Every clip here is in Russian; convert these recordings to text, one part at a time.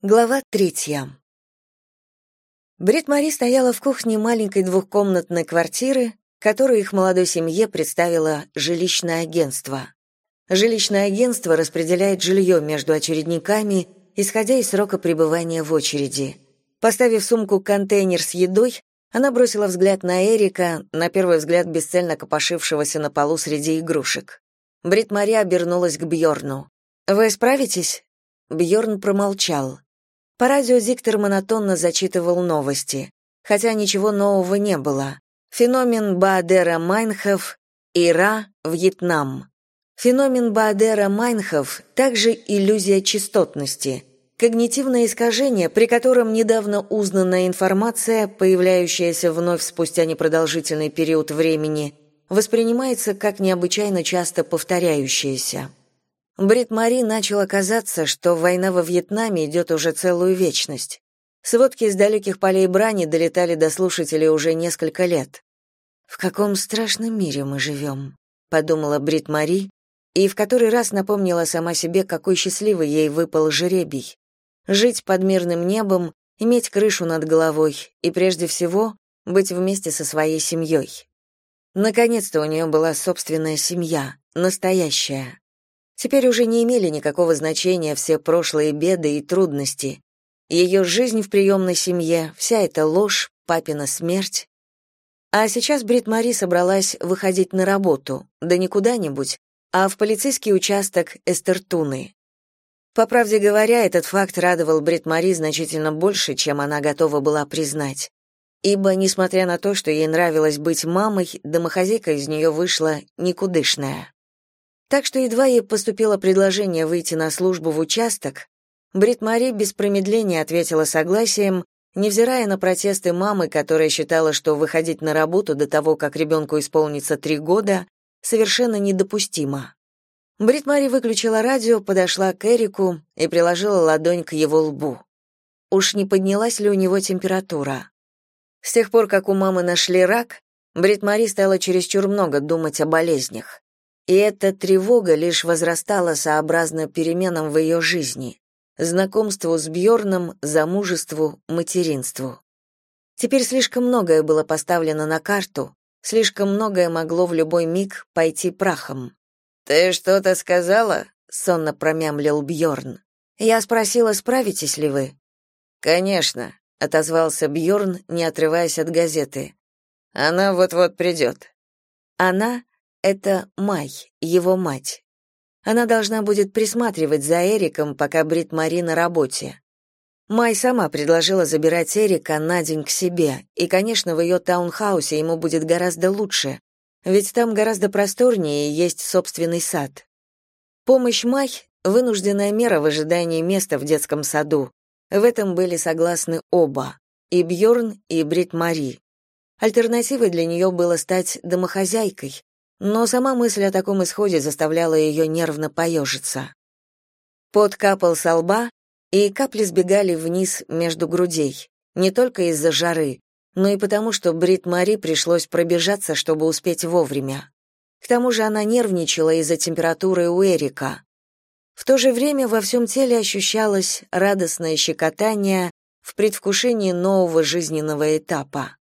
Глава третья. Брит Мари стояла в кухне маленькой двухкомнатной квартиры, которую их молодой семье представило жилищное агентство. Жилищное агентство распределяет жилье между очередниками, исходя из срока пребывания в очереди. Поставив сумку-контейнер с едой, она бросила взгляд на Эрика, на первый взгляд бесцельно копошившегося на полу среди игрушек. Брит Мари обернулась к Бьорну. «Вы справитесь?» Бьорн промолчал. По радио диктор монотонно зачитывал новости, хотя ничего нового не было. Феномен Баадера Майнхов, Ира, Вьетнам. Феномен Баадера Майнхов также иллюзия частотности, когнитивное искажение, при котором недавно узнанная информация, появляющаяся вновь спустя непродолжительный период времени, воспринимается как необычайно часто повторяющаяся. Брит Мари начало казаться, что война во Вьетнаме идет уже целую вечность. Сводки из далеких полей брани долетали до слушателей уже несколько лет. «В каком страшном мире мы живем», — подумала Брит Мари, и в который раз напомнила сама себе, какой счастливый ей выпал жеребий. Жить под мирным небом, иметь крышу над головой и, прежде всего, быть вместе со своей семьей. Наконец-то у нее была собственная семья, настоящая. Теперь уже не имели никакого значения все прошлые беды и трудности. Ее жизнь в приемной семье, вся эта ложь, папина смерть. А сейчас Брит Мари собралась выходить на работу, да не куда-нибудь, а в полицейский участок Эстертуны. По правде говоря, этот факт радовал Брит Мари значительно больше, чем она готова была признать. Ибо, несмотря на то, что ей нравилось быть мамой, домохозяйка из нее вышла никудышная. Так что едва ей поступило предложение выйти на службу в участок, Брит без промедления ответила согласием, невзирая на протесты мамы, которая считала, что выходить на работу до того, как ребенку исполнится три года, совершенно недопустимо. Брит выключила радио, подошла к Эрику и приложила ладонь к его лбу. Уж не поднялась ли у него температура? С тех пор, как у мамы нашли рак, Брит стала чересчур много думать о болезнях. И эта тревога лишь возрастала сообразно переменам в ее жизни, знакомству с Бьорном, замужеству, материнству. Теперь слишком многое было поставлено на карту, слишком многое могло в любой миг пойти прахом. «Ты что-то сказала?» — сонно промямлил Бьорн. Я спросила, справитесь ли вы. «Конечно», — отозвался Бьорн, не отрываясь от газеты. «Она вот-вот придет». Она это Май, его мать. Она должна будет присматривать за Эриком, пока Брит Мари на работе. Май сама предложила забирать Эрика на день к себе, и, конечно, в ее таунхаусе ему будет гораздо лучше, ведь там гораздо просторнее и есть собственный сад. Помощь Май — вынужденная мера в ожидании места в детском саду. В этом были согласны оба, и Бьорн, и Брит Мари. Альтернативой для нее было стать домохозяйкой, но сама мысль о таком исходе заставляла ее нервно поежиться. Пот капал со лба, и капли сбегали вниз между грудей, не только из-за жары, но и потому, что Брит Мари пришлось пробежаться, чтобы успеть вовремя. К тому же она нервничала из-за температуры у Эрика. В то же время во всем теле ощущалось радостное щекотание в предвкушении нового жизненного этапа.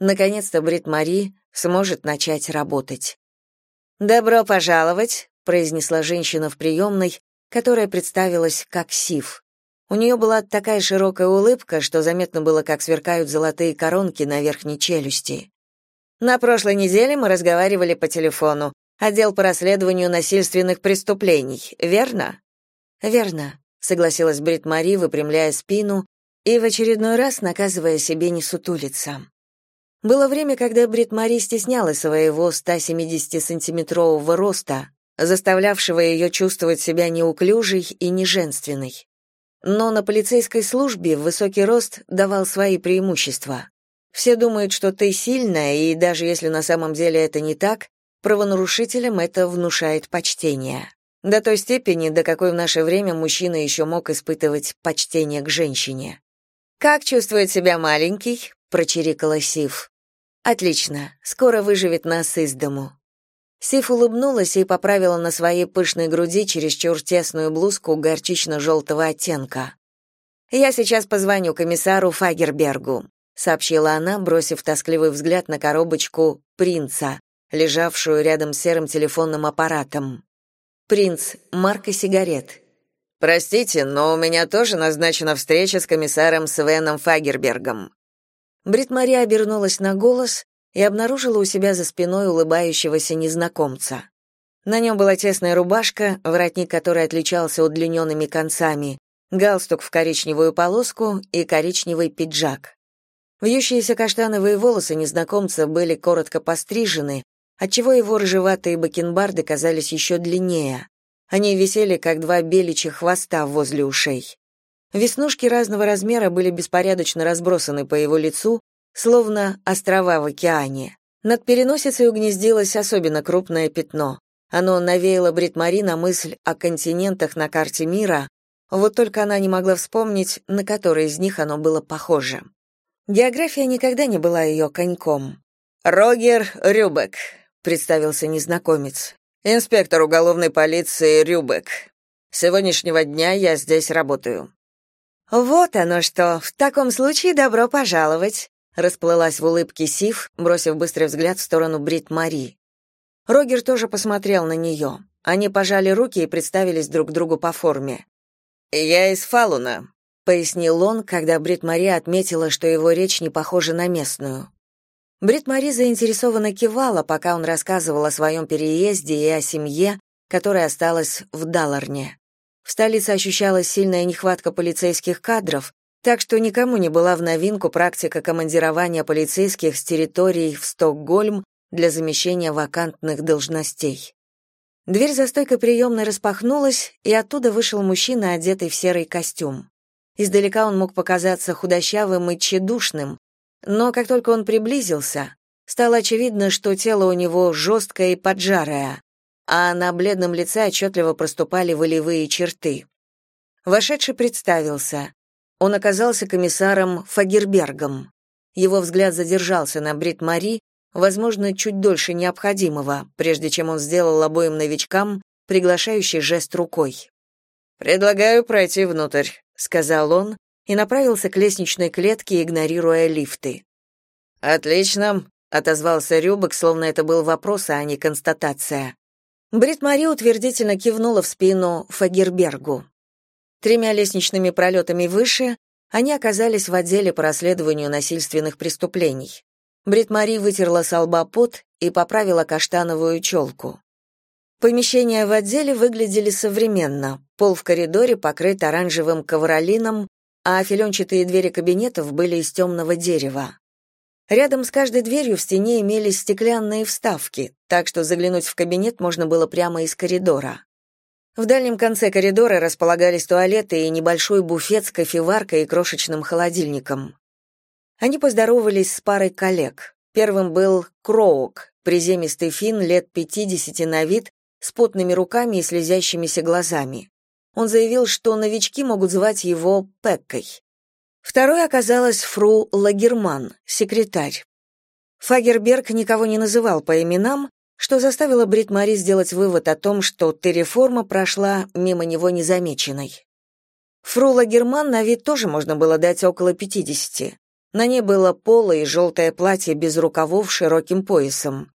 Наконец-то Брит Мари сможет начать работать. «Добро пожаловать», — произнесла женщина в приемной, которая представилась как Сив. У нее была такая широкая улыбка, что заметно было, как сверкают золотые коронки на верхней челюсти. «На прошлой неделе мы разговаривали по телефону. Отдел по расследованию насильственных преступлений, верно?» «Верно», — согласилась Брит Мари, выпрямляя спину и в очередной раз наказывая себе не сутулиться. Было время, когда Брит Мари стеснялась своего 170-сантиметрового роста, заставлявшего ее чувствовать себя неуклюжей и неженственной. Но на полицейской службе высокий рост давал свои преимущества. Все думают, что ты сильная, и даже если на самом деле это не так, правонарушителям это внушает почтение. До той степени, до какой в наше время мужчина еще мог испытывать почтение к женщине. «Как чувствует себя маленький?» — прочирикала Сив. Отлично, скоро выживет нас из дому. Сиф улыбнулась и поправила на своей пышной груди чересчур тесную блузку горчично-желтого оттенка. «Я сейчас позвоню комиссару Фагербергу», — сообщила она, бросив тоскливый взгляд на коробочку «Принца», лежавшую рядом с серым телефонным аппаратом. «Принц, марка сигарет». «Простите, но у меня тоже назначена встреча с комиссаром Свеном Фагербергом». Брит Мария обернулась на голос и обнаружила у себя за спиной улыбающегося незнакомца. На нем была тесная рубашка, воротник которой отличался удлиненными концами, галстук в коричневую полоску и коричневый пиджак. Вьющиеся каштановые волосы незнакомца были коротко пострижены, отчего его рыжеватые бакенбарды казались еще длиннее. Они висели, как два беличьих хвоста возле ушей. Веснушки разного размера были беспорядочно разбросаны по его лицу, словно острова в океане. Над переносицей угнездилось особенно крупное пятно. Оно навеяло Брит Мари на мысль о континентах на карте мира, вот только она не могла вспомнить, на который из них оно было похоже. География никогда не была ее коньком. «Рогер Рюбек», — представился незнакомец. «Инспектор уголовной полиции Рюбек. С сегодняшнего дня я здесь работаю». «Вот оно что! В таком случае добро пожаловать!» Расплылась в улыбке Сив, бросив быстрый взгляд в сторону Брит Мари. Рогер тоже посмотрел на нее. Они пожали руки и представились друг другу по форме. «Я из Фалуна», — пояснил он, когда Брит Мари отметила, что его речь не похожа на местную. Брит Мари заинтересованно кивала, пока он рассказывал о своем переезде и о семье, которая осталась в Далларне. В столице ощущалась сильная нехватка полицейских кадров, так что никому не была в новинку практика командирования полицейских с территорий в Стокгольм для замещения вакантных должностей. Дверь за стойкой приемной распахнулась, и оттуда вышел мужчина, одетый в серый костюм. Издалека он мог показаться худощавым и тщедушным, но как только он приблизился, стало очевидно, что тело у него жесткое и поджарое, а на бледном лице отчетливо проступали волевые черты. Вошедший представился. Он оказался комиссаром Фагербергом. Его взгляд задержался на Брит Мари, возможно, чуть дольше необходимого, прежде чем он сделал обоим новичкам приглашающий жест рукой. «Предлагаю пройти внутрь», — сказал он и направился к лестничной клетке, игнорируя лифты. «Отлично», — отозвался Рюбок, словно это был вопрос, а не констатация. Брит Мари утвердительно кивнула в спину Фагербергу. Тремя лестничными пролетами выше они оказались в отделе по расследованию насильственных преступлений. Брит Мари вытерла с лба пот и поправила каштановую челку. Помещения в отделе выглядели современно. Пол в коридоре покрыт оранжевым ковролином, а филенчатые двери кабинетов были из темного дерева. Рядом с каждой дверью в стене имелись стеклянные вставки, так что заглянуть в кабинет можно было прямо из коридора. В дальнем конце коридора располагались туалеты и небольшой буфет с кофеваркой и крошечным холодильником. Они поздоровались с парой коллег. Первым был Кроук, приземистый фин лет 50 на вид, с потными руками и слезящимися глазами. Он заявил, что новички могут звать его Пеккой. Второй оказалась фру Лагерман, секретарь. Фагерберг никого не называл по именам, что заставило Брит Мари сделать вывод о том, что Т-реформа прошла мимо него незамеченной. Фру Лагерман на вид тоже можно было дать около пятидесяти. На ней было полое и желтое платье без рукавов с широким поясом.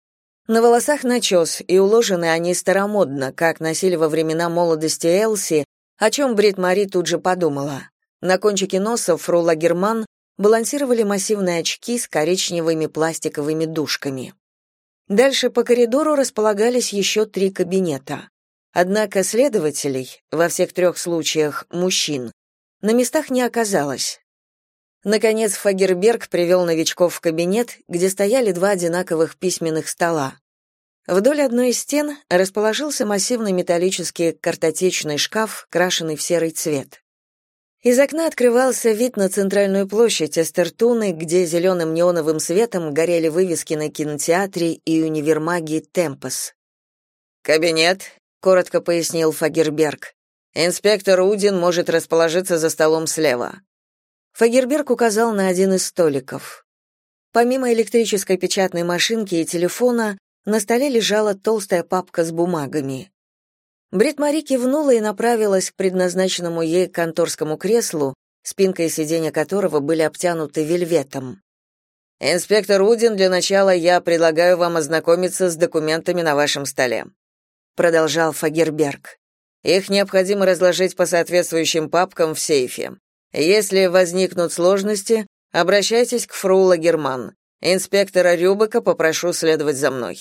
На волосах начес, и уложены они старомодно, как носили во времена молодости Элси, о чем Брит Мари тут же подумала. На кончике носа фру Лагерман балансировали массивные очки с коричневыми пластиковыми дужками. Дальше по коридору располагались еще три кабинета. Однако следователей, во всех трех случаях мужчин, на местах не оказалось. Наконец Фагерберг привел новичков в кабинет, где стояли два одинаковых письменных стола. Вдоль одной из стен расположился массивный металлический картотечный шкаф, крашенный в серый цвет. Из окна открывался вид на центральную площадь Эстертуны, где зеленым неоновым светом горели вывески на кинотеатре и универмаге «Темпос». «Кабинет», — коротко пояснил Фагерберг. «Инспектор Удин может расположиться за столом слева. Фагерберг указал на один из столиков. Помимо электрической печатной машинки и телефона, на столе лежала толстая папка с бумагами. Брит Мари кивнула и направилась к предназначенному ей конторскому креслу, спинка и сиденья которого были обтянуты вельветом. «Инспектор Удин, для начала я предлагаю вам ознакомиться с документами на вашем столе», продолжал Фагерберг. «Их необходимо разложить по соответствующим папкам в сейфе. Если возникнут сложности, обращайтесь к фру Лагерман. Инспектора Рюбека попрошу следовать за мной».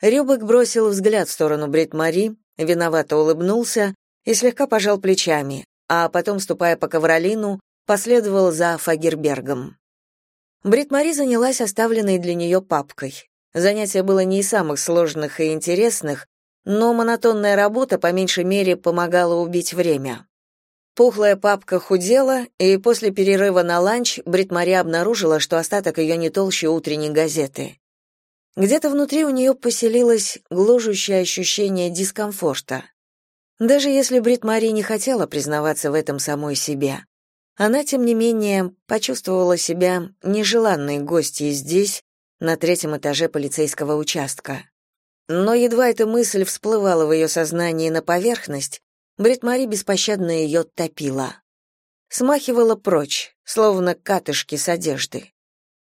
Рюбек бросил взгляд в сторону Брит-Мари, виновато улыбнулся и слегка пожал плечами, а потом, ступая по ковролину, последовал за Фагербергом. Брит-Мари занялась оставленной для нее папкой. Занятие было не из самых сложных и интересных, но монотонная работа по меньшей мере помогала убить время. Пухлая папка худела, и после перерыва на ланч Брит-Мари обнаружила, что остаток ее не толще утренней газеты. Где-то внутри у нее поселилось гложущее ощущение дискомфорта. Даже если Брит-Мари не хотела признаваться в этом самой себе. Она, тем не менее, почувствовала себя нежеланной гостьей здесь, на третьем этаже полицейского участка. Но едва эта мысль всплывала в ее сознании на поверхность, Брит-Мари беспощадно ее топила. Смахивала прочь, словно катышки с одежды.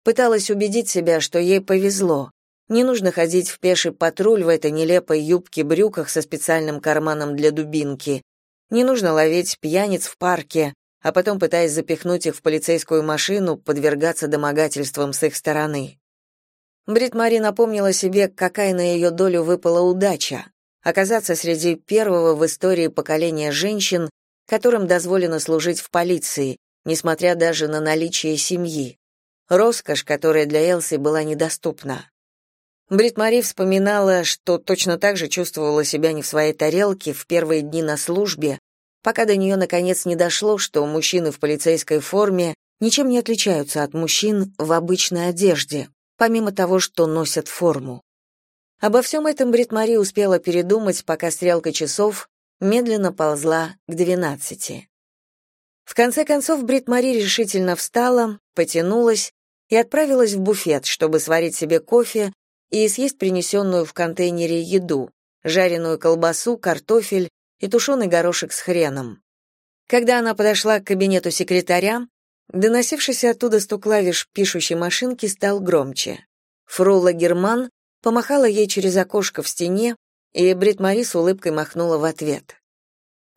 Пыталась убедить себя, что ей повезло. Не нужно ходить в пеший патруль в этой нелепой юбке-брюках со специальным карманом для дубинки. Не нужно ловить пьяниц в парке, а потом, пытаясь запихнуть их в полицейскую машину, подвергаться домогательствам с их стороны. Брит Мари напомнила себе, какая на ее долю выпала удача оказаться среди первого в истории поколения женщин, которым дозволено служить в полиции, несмотря даже на наличие семьи. Роскошь, которая для Элси была недоступна. Брит Мари вспоминала, что точно так же чувствовала себя не в своей тарелке в первые дни на службе, пока до нее наконец не дошло, что мужчины в полицейской форме ничем не отличаются от мужчин в обычной одежде, помимо того, что носят форму. Обо всем этом Брит Мари успела передумать, пока стрелка часов медленно ползла к двенадцати. В конце концов Брит Мари решительно встала, потянулась и отправилась в буфет, чтобы сварить себе кофе и съесть принесенную в контейнере еду, жареную колбасу, картофель и тушеный горошек с хреном. Когда она подошла к кабинету секретаря, доносившийся оттуда стук клавиш пишущей машинки стал громче. Фрула Герман помахала ей через окошко в стене, и Брит Мари с улыбкой махнула в ответ.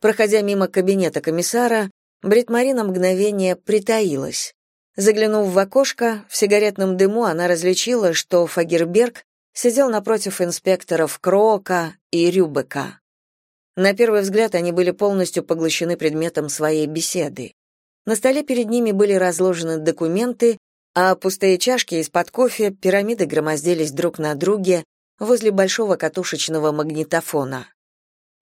Проходя мимо кабинета комиссара, Брит Мари на мгновение притаилась. Заглянув в окошко, в сигаретном дыму она различила, что Фагерберг сидел напротив инспекторов Крока и Рюбека. На первый взгляд они были полностью поглощены предметом своей беседы. На столе перед ними были разложены документы, а пустые чашки из-под кофе пирамиды громоздились друг на друге возле большого катушечного магнитофона.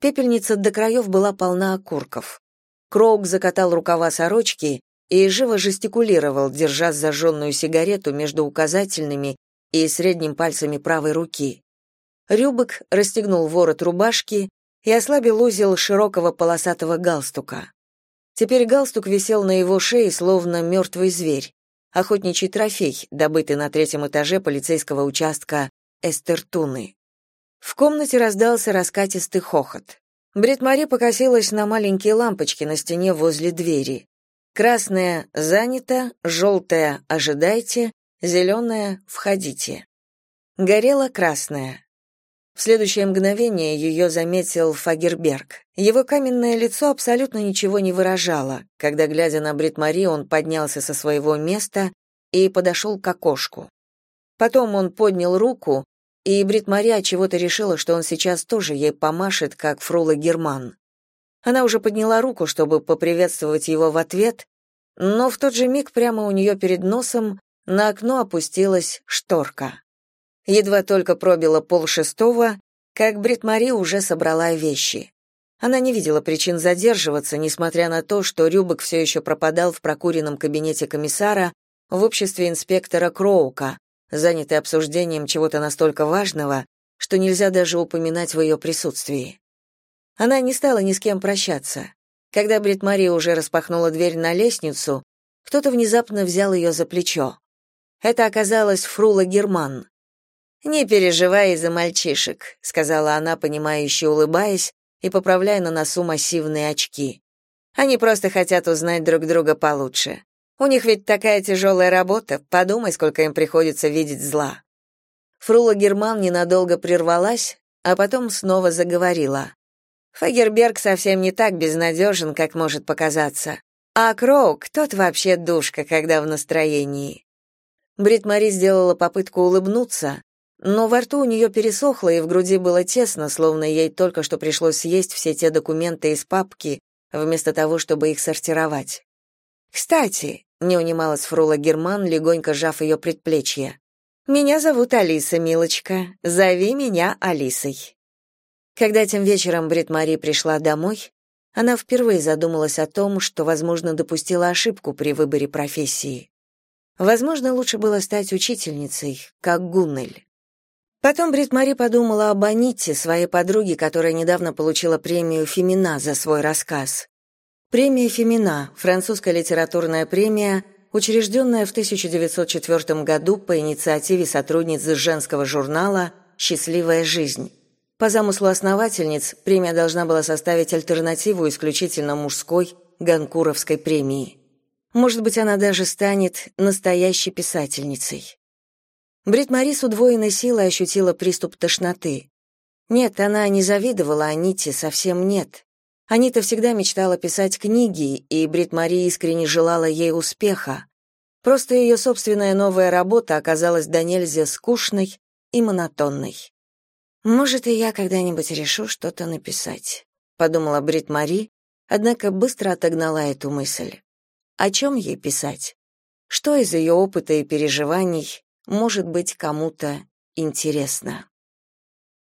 Пепельница до краев была полна окурков. Кроук закатал рукава сорочки и живо жестикулировал, держа зажженную сигарету между указательными и средним пальцами правой руки. Рюбек расстегнул ворот рубашки и ослабил узел широкого полосатого галстука. Теперь галстук висел на его шее, словно мертвый зверь, охотничий трофей, добытый на третьем этаже полицейского участка Эстертуны. В комнате раздался раскатистый хохот. Брит Мари покосилась на маленькие лампочки на стене возле двери. Красная — занято, желтая — ожидайте, зеленая — входите. Горела красная. В следующее мгновение ее заметил Фагерберг. Его каменное лицо абсолютно ничего не выражало. Когда, глядя на Брит Мари, он поднялся со своего места и подошел к окошку. Потом он поднял руку, и Брит Мари чего-то решила, что он сейчас тоже ей помашет, как Фрула Герман. Она уже подняла руку, чтобы поприветствовать его в ответ, но в тот же миг прямо у нее перед носом на окно опустилась шторка. Едва только пробило полшестого, как Брит-Мари уже собрала вещи. Она не видела причин задерживаться, несмотря на то, что Рюбек все еще пропадал в прокуренном кабинете комиссара в обществе инспектора Кроука, занятый обсуждением чего-то настолько важного, что нельзя даже упоминать в ее присутствии. Она не стала ни с кем прощаться. Когда Брит-Мари уже распахнула дверь на лестницу, кто-то внезапно взял ее за плечо. Это оказалась Фрула Герман. «Не переживай из-за мальчишек», — сказала она, понимающе улыбаясь и поправляя на носу массивные очки. Они просто хотят узнать друг друга получше. У них ведь такая тяжелая работа, подумай, сколько им приходится видеть зла». Фрула Герман ненадолго прервалась, а потом снова заговорила. Фагерберг совсем не так безнадежен, как может показаться. А Кроук, тот вообще душка, когда в настроении. Брит Мари сделала попытку улыбнуться, но во рту у нее пересохло и в груди было тесно, словно ей только что пришлось съесть все те документы из папки, вместо того, чтобы их сортировать. «Кстати», — не унималась Фрула Герман, легонько сжав ее предплечье, «меня зовут Алиса, милочка. Зови меня Алисой». Когда тем вечером Брит Мари пришла домой, она впервые задумалась о том, что, возможно, допустила ошибку при выборе профессии. Возможно, лучше было стать учительницей, как Гуннель. Потом Брит Мари подумала об Аните, своей подруге, которая недавно получила премию Фемина за свой рассказ. Премия Фемина, французская литературная премия, учрежденная в 1904 году по инициативе сотрудниц женского журнала «Счастливая жизнь». По замыслу основательниц, премия должна была составить альтернативу исключительно мужской Ганкуровской премии. Может быть, она даже станет настоящей писательницей. Брит Мари с удвоенной силой ощутила приступ тошноты. Нет, она не завидовала Аните, совсем нет. Анита всегда мечтала писать книги, и Брит Мари искренне желала ей успеха. Просто ее собственная новая работа оказалась до нельзя скучной и монотонной. «Может, и я когда-нибудь решу что-то написать», — подумала Брит Мари, однако быстро отогнала эту мысль. О чем ей писать? Что из ее опыта и переживаний может быть кому-то интересно.